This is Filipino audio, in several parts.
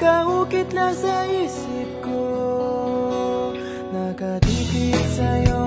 Nagkaukit lang sa isip ko. Nakatitig sa'yo.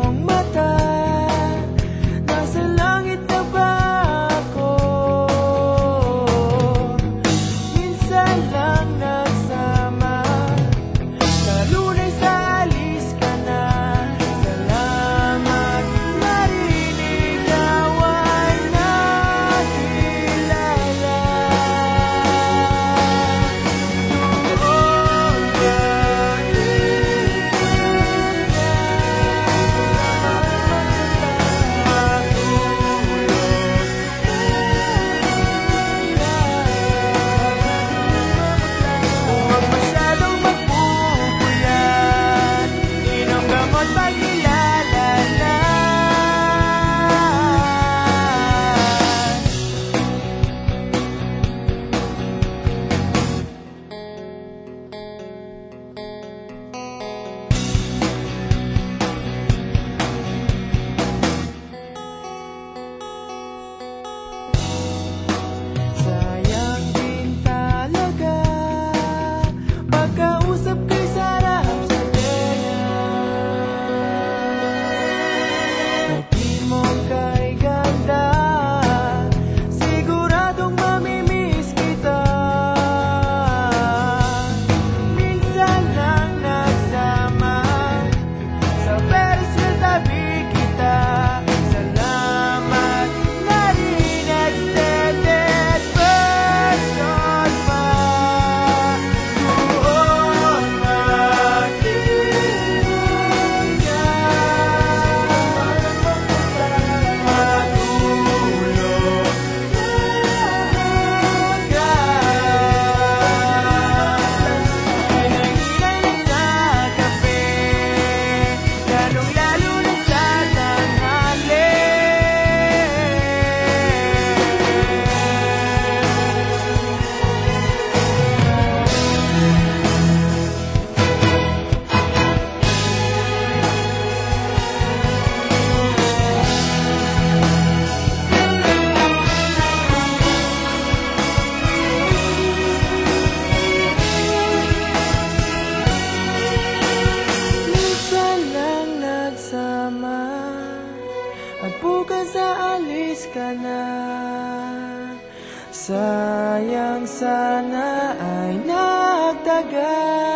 ay nagtagal.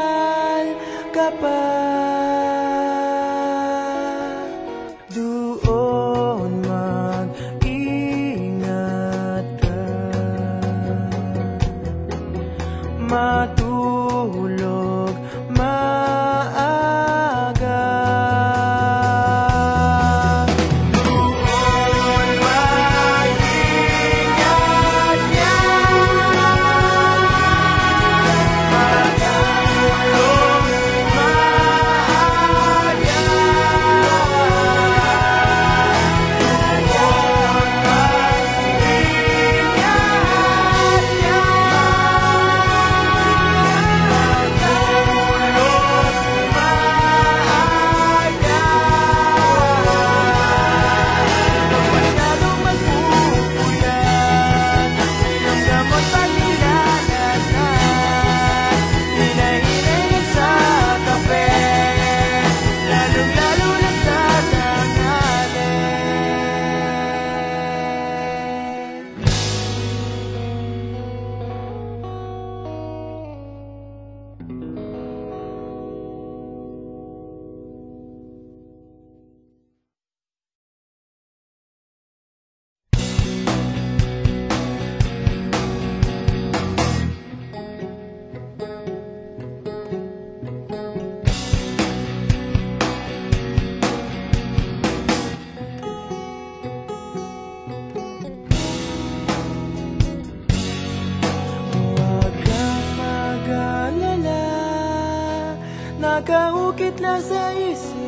かを蹴ったさいす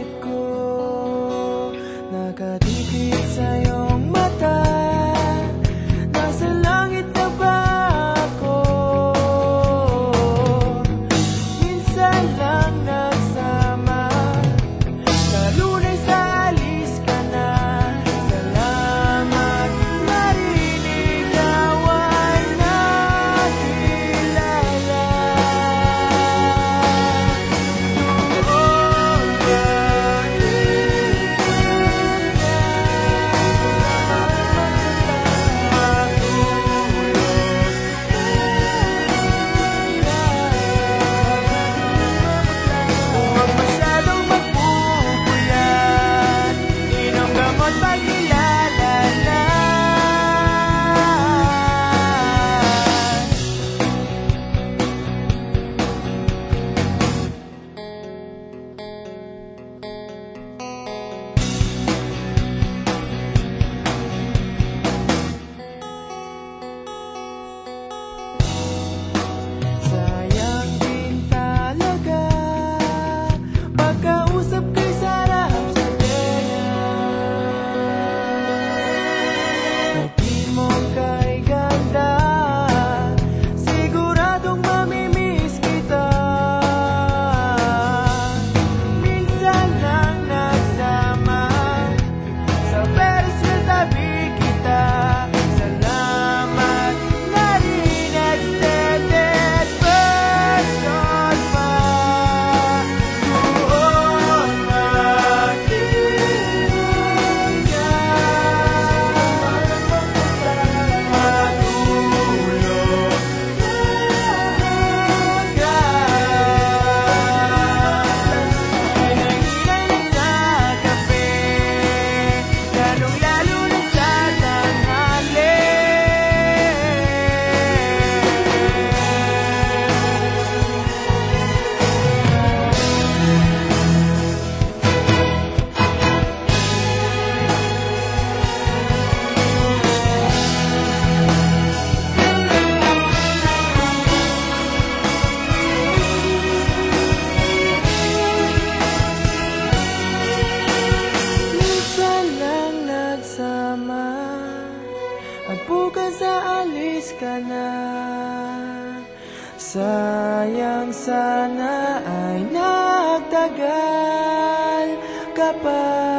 ay nagtagal ka pa